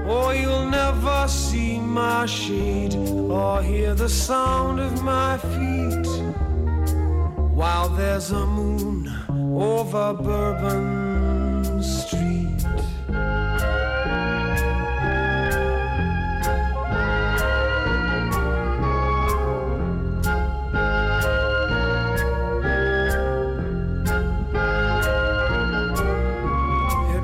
Or you'll never see my shade or hear the sound of my feet while there's a moon over Bourbon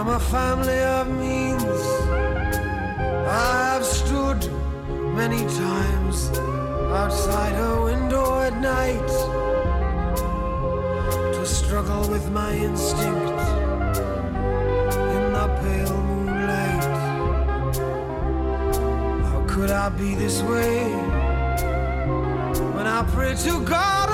from a family of means. I have stood many times outside her window at night to struggle with my instinct in the pale moonlight. How could I be this way when I pray to God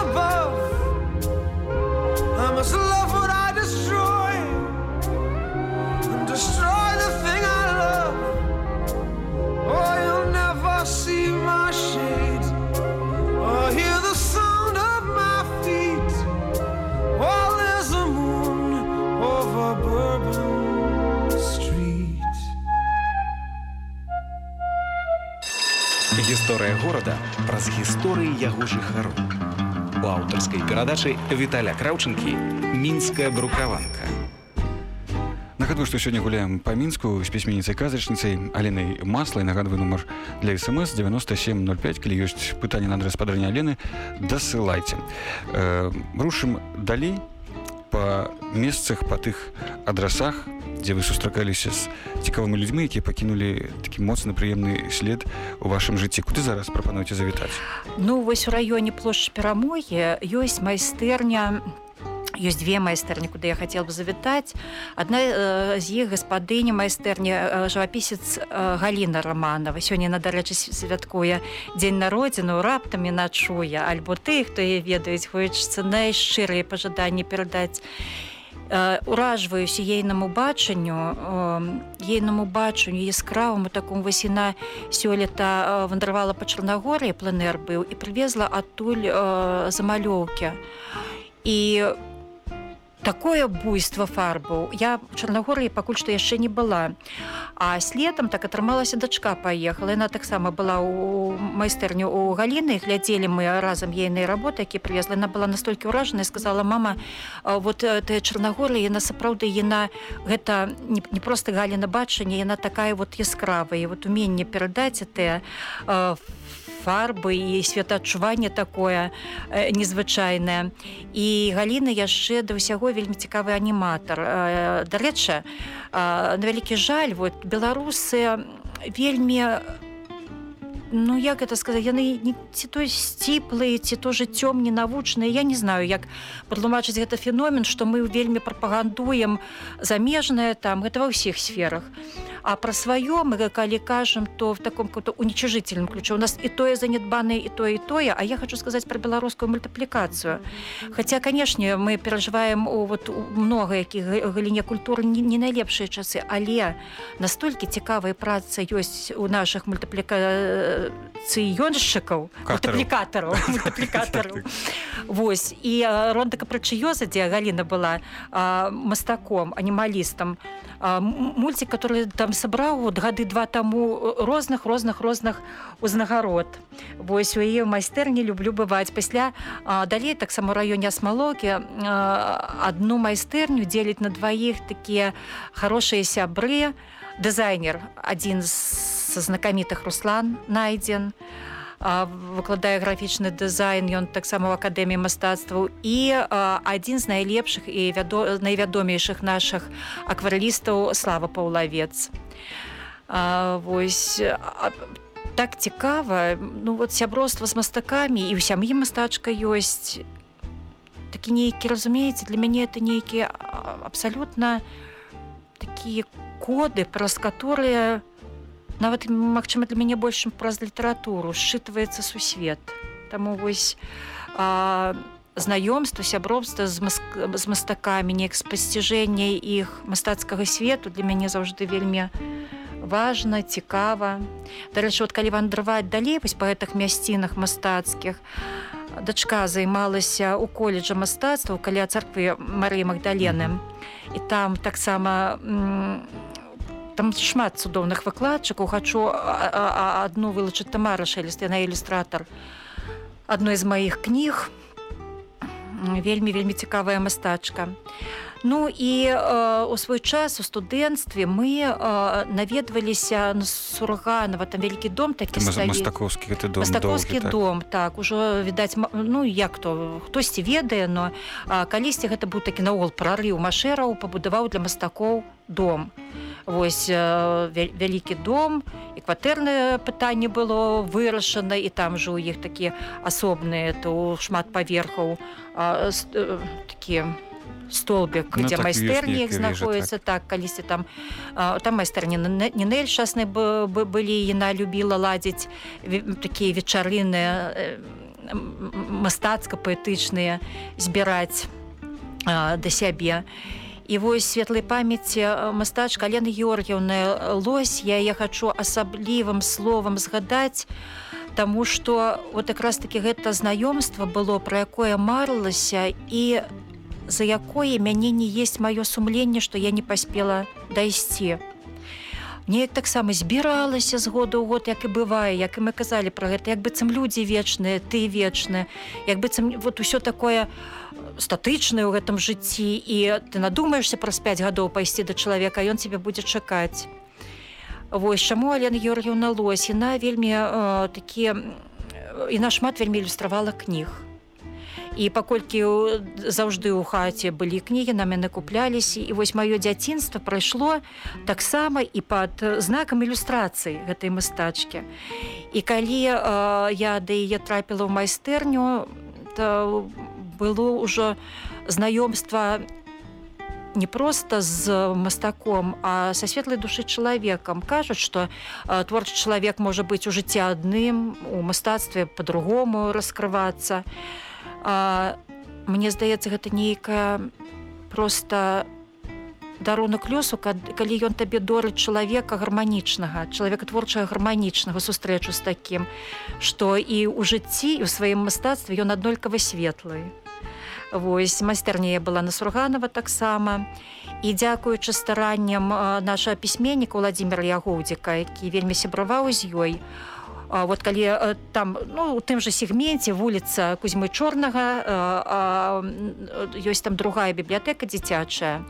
горада праз гісторыі яго жыхару. У аўтарскай перадачы Віталя Краўчынкі мінская брукаванка. Нагадваю, што сёння гуляем па мінску з пісьменніцай казачніцай Аленай Маслай нагадваю нумар для смс 9705 калі ёсць пытанне на адрес падарня Алены дасылайце э, рушым далей па месцах па тых адрасах дзе вы сустракаліся з цікавымі людзьмі якія пакінулі такі моцны прыемны след у вашым жыцці куды зараз прапануеце завітаць Ну вось у раёне плошчы перамогі ёсць майстэрня ёсць две майстэрні куды я хацела бы завітаць адна э, з іх гаспадыня майстэрні э, жывапісец э, галіна романова. Сёння на дарэчы святкуе дзень народзіну раптам яна чуе альбо ты хто яе ведаюць хочацца найшчырыя пажаданні перадаць Э, уражваюся ейнаму бачанню ейнаму бачанню яскраваму такому вось яна сёлета вандравала па чарнагоры пленэр быў і прывезла адтуль замалёўкі і такое буйство фарбаў. Я в чарнагоры пакуль што яшчэ не была. А с летом так атрымалася дачка паехала. Яна таксама была у майстэрню у галіны. Глядзелі мы разам ейнай работы які прывезла. Яна была настолькі ўражаная сказала мама вот э, тая чарнагоры яна сапраўды яна гэта не, просто галіна бачання яна такая вот яскравая. Вот уменне перадаць тыя фарбы і светаадчуванне такое э, незвычайнае. І галіна яшчэ да ўсяго вельмі цікавы аніматар. Э, дарэчы на вялікі жаль вот беларусы вельмі ну як это сказать яны не ці то сціплыя ці то жыццём не навучныя я не знаю як патлумачыць гэта феномен што мы вельмі прапагандуем замежнае там гэта ва ўсіх сферах. а пра сваё мы калі кажам то в таком каком-то уничижительном ключе. У нас і тое занятбанае і тое і тое а я хочу сказаць про беларускую мультыплікацыю хотя канешне мы перажываем у вот у много якіх галіне культуры не, не найлепшыя часы але настолькі цікавая праца ёсць у наших мультыплікацыёншчыкаў мультыплікатараў мультыплікатараў Вось. І ронда капрычыёза дзе Галіна была а, мастаком анімалістам мульцік который там сабраў вот гады два таму розных розных розных узнагарод Вось у яе майстэрні люблю бываць пасля а, далей таксама раёне асмалокі одну майстэрню дзеліць на дваіх такія хорошыя сябры. Дызайнер адзін з знакамітых руслан найдзен выкладае графічны дызайн ён таксама в акадэміі мастацтваў. І адзін з найлепшых і вядо, найвядомейшых наших акварэлістаў слава паўлавец. Вось так цікава ну вот сяброства з мастакамі і ў сям'і мастачка ёсць. Такі нейкі разумееце для мяне это нейкія абсалютна такія коды праз которые нават магчыма для мяне большым праз літаратуру считываецца сусвет. Таму вось а, знаёмства сяброўства з, мас... з мастакамі неяк спасціжэння іх мастацкага свету для мяне заўжды вельмі важна цікава. Дарэчы вот калі вандраваць далей вось па гэтых мясцінах мастацкіх дачка займалася у коледжа мастацтва каля царквы Марыі Магдалены і там таксама там шмат цудоўных выкладчыкаў. Хачу адну вылучыць тамара шэлест яна ілюстратар адной з маіх кніг. Вельмі вельмі цікавая мастачка Ну і э, у свой час у студэнцтве мы э, наведваліся на сурганова там вялікі дом такі мастаковскі дом мастаковскі так. дом так ужо відаць ну як то хтосьці ведае но калісьці гэта быў такі наогул прарыў машэраў пабудаваў для мастакоў дом вось э, вялікі дом і кватэрнае пытанне было вырашана і там жа у іх такія асобныя то шмат паверхаў э, такія столбик ну, где так майстэрні знаходіцца так. так калісьці там там майстэрні нінель шасны былі яна любіла ладзіць такія вечарыны мастацка-паэтычныя збіраць да сябе і вось светлай памяці мастачка Лены Георгіўна лось я я хачу асаблівым словам згадаць Таму што вот якраз таки гэта знаёмства было пра якое марылася і за якое мяне не есть маё сумленне што я не паспела дайсці. Неяк таксама збіралася з года ў год як і бывае як і мы казалі пра гэта як быццам людзі вечныя ты вечны як быццам вот усё такое статычнае ў гэтым жыцці і ты надумаешься праз 5 гадоў пайсці да чалавека ён тебе будзе чакаць. Вось чаму Алена Георгіўна лось яна вельмі э, такі і нашмат вельмі ілюстравала кніг і паколькі заўжды ў хаце былі кнігі на мяне купляліся і вось маё дзяцінства прайшло таксама і пад знакам ілюстрацыі гэтай мастачкі. І калі э, я да яе трапіла ў майстэрню то было ўжо знаёмства не проста з мастаком а са светлай душы чалавекам. Кажуць што творчы чалавек можа быць у жыцці адным у мастацтве по-другому раскрывацца. і а, мне здаецца гэта нейкая просто дарунак лёсу калі ён табе дорыць чалавека гарманічнага чалавека творчага гарманічнага сустрэчу з такім што і ў жыцці і ў сваім мастацтве ён аднолькава светлы. Вось майстэрня была на сурганова таксама. І дзякуючы старанням нашага пісьменніка владимира ягоўдзіка які вельмі сябраваў з ёй вот калі э, там ну, у тым же сегменте вуліца кузьмы чорнага ёсць там другая бібліятэка дзіцячая.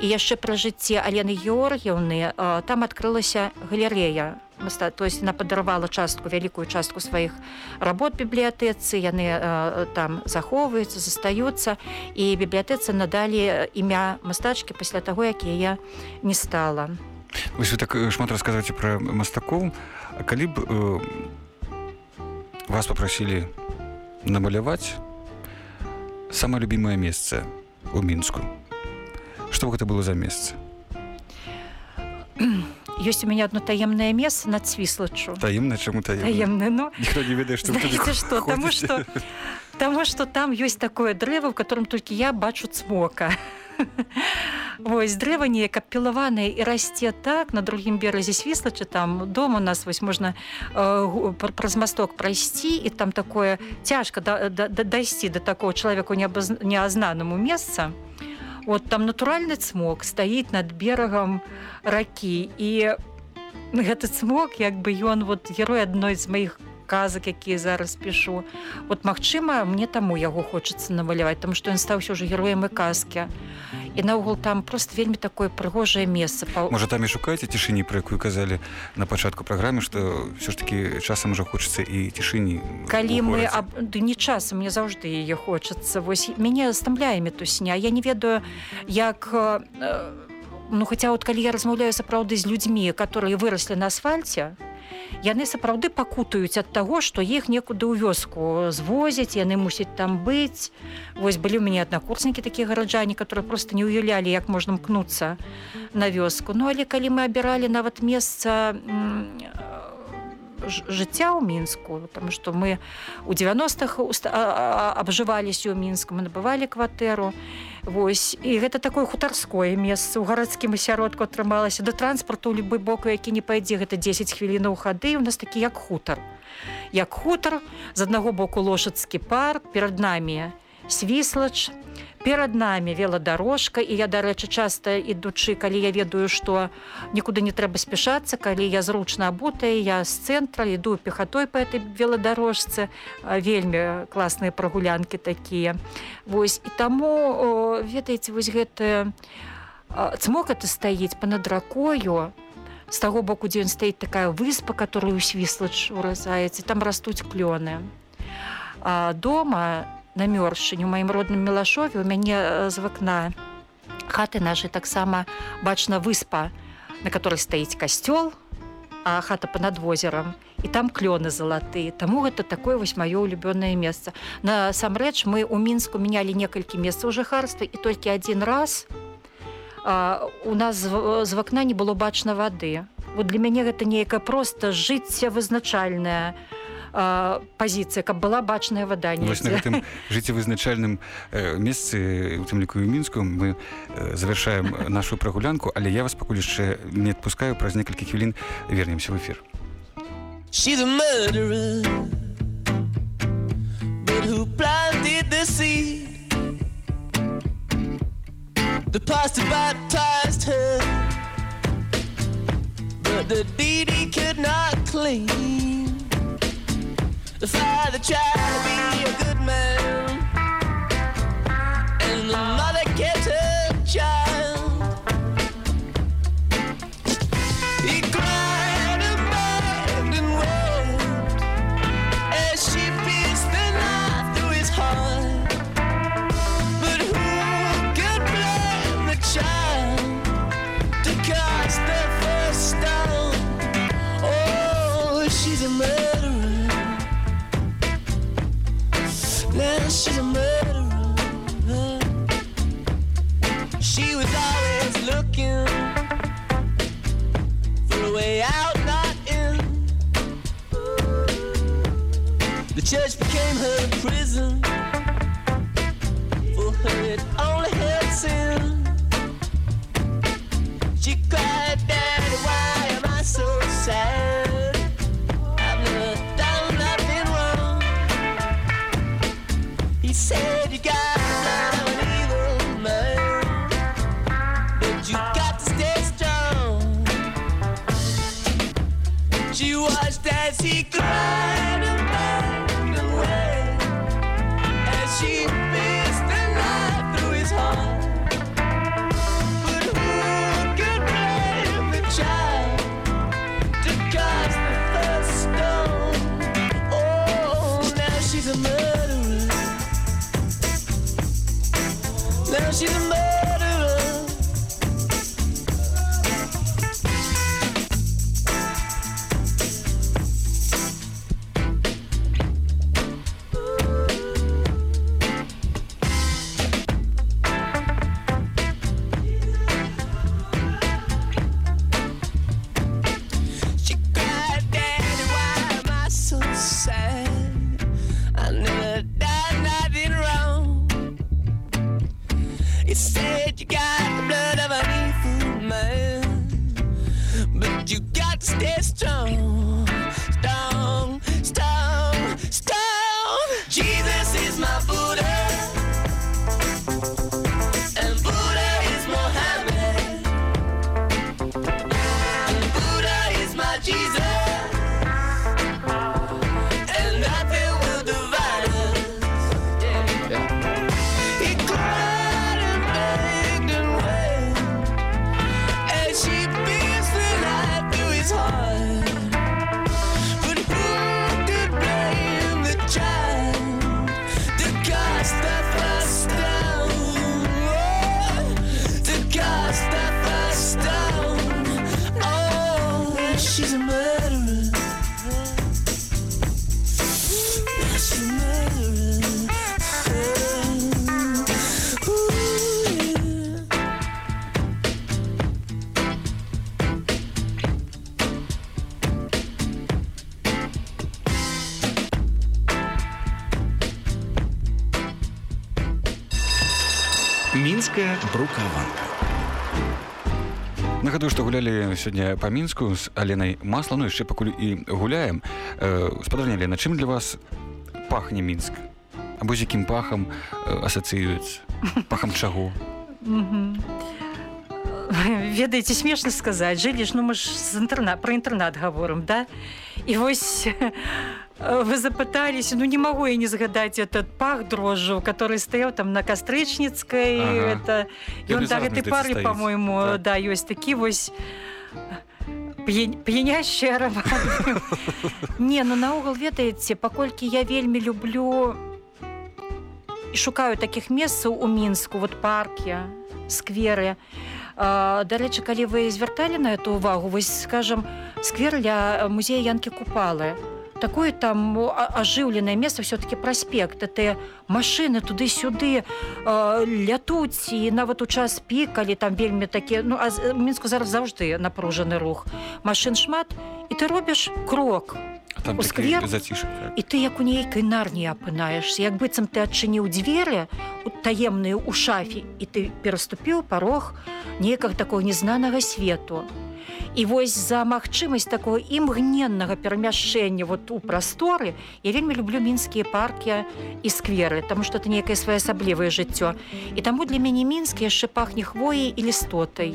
І яшчэ пра жыцці алены георгіўны там адкрылася галерея то есть она падаравала частку вялікую частку сваіх работ бібліятэцы яны там захоўваюцца застаюцца. І бібліятэцы надалі імя мастачкі пасля таго як яе не стала. Вось вы так шмат расказваеце пра мастакоў калі б вас попросілі намаляваць самое любимое месца у мінску что гэта было за месца ёсць у мяне одно таемнае месца над свіслачу таемна чаму таемна ну ніхто не ведае што знаете что тому ходзіце. что Таму што там ёсць такое дрэва, у котором толькі я бачу цмока. Вось дрэва неяк апілаванае і расце так на другім беразе свіслача там дом у нас вось можна э, праз масток прайсці і там такое цяжка да, да, да, дайсці да такого чалавеку неазнанаму месца. Вот там натуральны цмок стаіць над берагам ракі і гэты цмок як бы ён вот герой адной з маіх казак якія зараз пішу. Вот магчыма мне таму яго хочацца намаляваць там што ён стаў ўсё ж героем і казкі. І наогул там просто вельмі такое прыгожае месца па... можа там і шукаеце цішыні про якую казалі на пачатку праграмы што все ж таки часам ужо хочацца і цішыні калі мы аб... да не часам мне заўжды яе хочацца. Вось мяне стамляе метусня я не ведаю як э, ну хаця вот калі я размаўляю сапраўды з людзьмі которые выраслі на асфальце яны сапраўды пакутаюць ад таго што іх некуды ў вёску звозяць яны мусяць там быць. Вось былі ў мяне аднакурснікі такія гараджане которые просто не ўяўлялі як можна мкнуцца на вёску. Ну але калі мы абіралі нават месца ж- жыцця ў мінску потому что мы у 90-х уста- а- а- абжываліся ў мінску мы набывалі кватэру Вось. І гэта такое хутарское месца. У гарадскім асяродку атрымалася да транспарту ў любы боку які не пайдзе гэта 10 хвілінаў хады. У нас такі як хутар. Як хутар з аднаго боку лошадскі парк перад намі свіслач перад намі веладарожка і я дарэчы часта ідучы калі я ведаю што нікуды не трэба спяшацца калі я зручна абутая я з цэнтра іду пехатой по этой веладарожцы вельмі класныя прагулянкі такія. Вось і таму ведаеце вось гэты цмок это стаіць панад ракою. З таго боку дзе ён стаіць такая выспа которую свіслач уразаецца там растуць клёны. Дома на мёршыні у маім родным мелашове у мяне э, з вакна хаты нашай таксама бачна выспа на которой стаіць касцёл а хата панад возерам і там клёны залаты таму гэта такое вось маё улюбёнае месца. Насамрэч мы ў мінску мінялі некалькі месцаў жыхарства і толькі адзін раз а, у нас з, з вакна не было бачна вады. Вот для мяне гэта нейкая просто жыцця вызначальная пазіцыя каб была бачная вада Вось на недзе. гэтым жыццевызначальным э, месцы у тым ліку мінску мы э, завяршаем нашу прагулянку але я вас пакуль яшчэ не адпускаю праз некалькі хвілін вернемся в эфир She's a murderer, but who planted the seed? The pastor baptized her, but the deed he could not clean. The father tried to be a good man, and the mother church became her prison. Нагадую, што гулялі сёння па мінску з аленай масла ну яшчэ пакуль і гуляем. Э, спадарня Лена чым для вас пахне мінск? Або з якім пахам э, асацыюецца пахам чаго? Ведаеце смешна сказаць. Жылі ж ну мы ж з інтэрнат про інтэрнат гаворым да? І вось вы запыталіся ну не магу я не згадаць этот пах дрожжу который стаяў там на кастрычніцкай Ага. это Ён да зараз, гэтай здаецца, пары по-моему Так. да ёсць такі вось п'янящий аромат не ну наогул ведаеце паколькі я вельмі люблю. І шукаю таких месцаў у мінску вот паркі скверы. А, дарэчы калі вы звярталі на эту увагу вось скажем сквер ля музея янкі купалы такое там ажыўленае месца все-таки праспект это машины туды-сюды а, лятуць і нават у час пік калі там вельмі такі ну а мінску зараз заўжды напружаны рух машин шмат і ты робіш крок там сквер? зацішак так. і ты як у нейкай нарні апынаешься як быццам ты адчыніў дзверы таемныя ў шафе і ты пераступіў парог некага такого незнанага свету і вось за магчымасць такого імгненнага перамяшчэння вот у прасторы я вельмі люблю мінскія паркі і скверы тому что это некае своеасаблівае жыццё. І таму для мяне мінск яшчэ пахне хвояй і лістотай.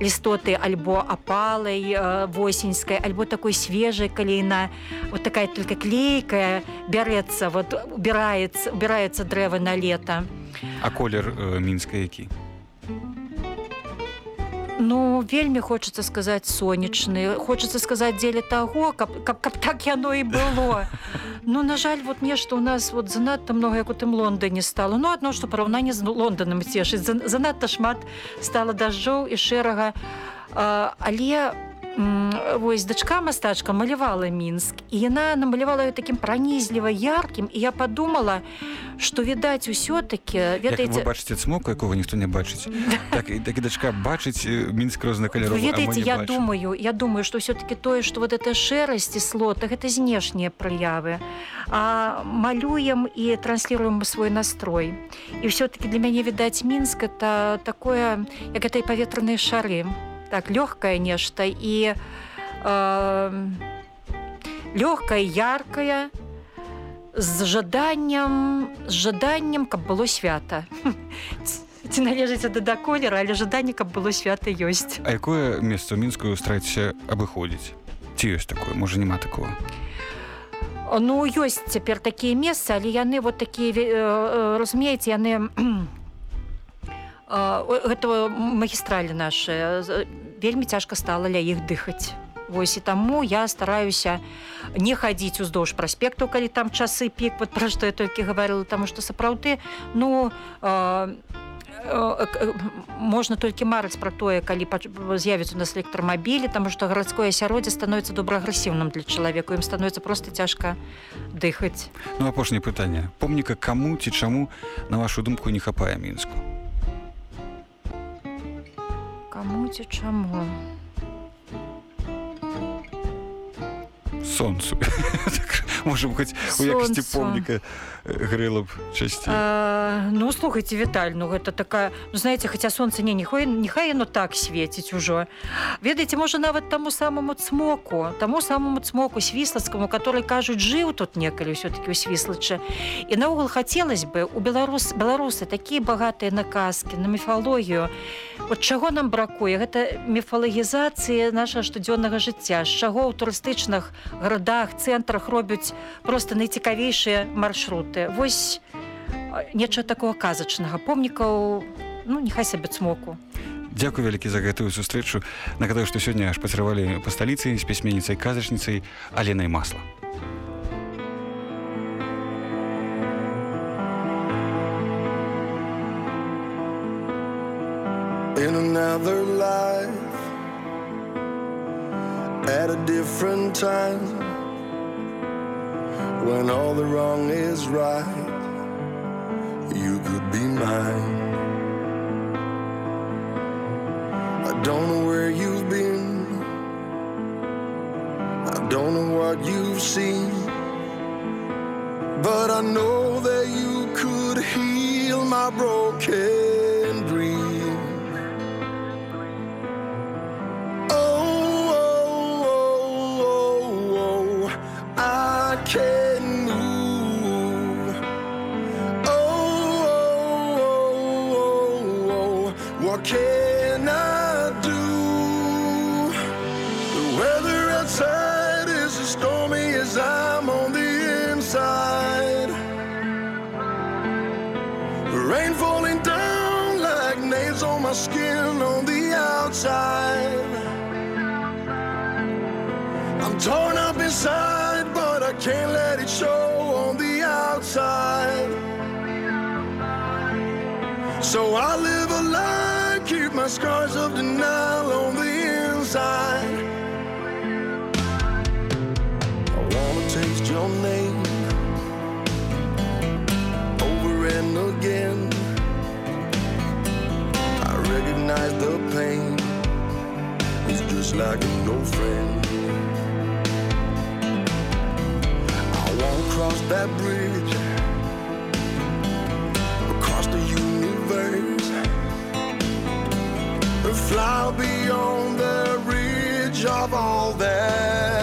Лістоты альбо апалай э, восеньскай альбо такой свежай калі яна вот такая только клейкая бярэцца вот убираецца убираецца дрэва на лета. А колер э, мінска які ну вельмі хочется сказаць сонечны хочется сказаць дзеля таго каб, каб, каб так яно і было. Ну на жаль вот нешта у нас вот занадта много як у тым лондоне стало ну адно што параўнанне з лонданом цешыць. За- занадта шмат стала дажджоў і шэрага. А, але м, вось дачка мастачка малявала мінск і яна намалявала таким пранізліва яркім і я подумала что відаць усё-таки ведаеце бачыце цмоку якога ніхто не бачыць так і так і дачка бачыць мінск рознакаляровы Вы ведаеце я думаю я думаю что все-таки тое что вот это шэрасць і слота гэта знешнія прыявы а малюем і транслируем свой настрой. І все-таки для мяне відаць мінск это такое як этой паветраныя шары так лёгкае нешта і э, лёгкая яркая з жаданнем з жаданнем каб было свята ці належыць да да колера але жаданне каб было свята ёсць А якое месца ў мінску стараецеся абыходзіць ці ёсць такое можа няма такого? Ну ёсць цяпер такія месцы, але яны вот такія э, э, разумееце, яны э, гэта магістралі нашы вельмі цяжка стала ля іх дыхаць. Вось і таму я стараюся не хадзіць уздоўж праспекту, калі там часы пік, вот пра што я толькі гаварыла, таму што сапраўды ну э, э, к- можна толькі марыць пра тое калі з'явіцца у нас электрамабілі таму што гарадское асяроддзе становіцца добра агрэсіўным для чалавека ім становіцца просто цяжка дыхаць. Ну апошняе пытанне. Помніка каму ці чаму на вашу думку не хапае мінску каму ці чаму сонцу Так, можем хоць у якасці помніка грела б часцей. А, ну слухайте Віталь ну гэта такая ну, знаете хотя сонца не нехай нехай яно так свеціць ужо. Ведаеце можа нават таму самому цмоку таму самому цмоку свіслацкаму который кажуць жыў тут некалі все-таки у свіслачы. І наогул хацелось бы у беларус беларусы такія багатыя на казки на міфалогію. От чаго нам бракуе? Гэта міфалагізацыя наша штодзённага жыцця. З чаго ў турыстычных гарадах цэнтрах робяць просто найцікавейшыя маршруты вось нечага такого казачнага. Помнікаў ну нехай сабе цмоку. Дзякуй вялікі за гэтую сустрэчу. Нагадаю што сёння аж пацравалі па сталіцы з пісьменніцай казачніцай аленай масла. In another life at a different time when all the wrong is right you could be mine. I don't know where you've been. I don't know what you've seen. But I know that you could heal my broken dream inside, but I can't let it show on the outside. So I live a lie, keep my scars of denial on the inside. I wanna taste your name over and again. I recognize the pain. It's just like an old friend. Won't that bridge across the universe. Or fly beyond the ridge of all that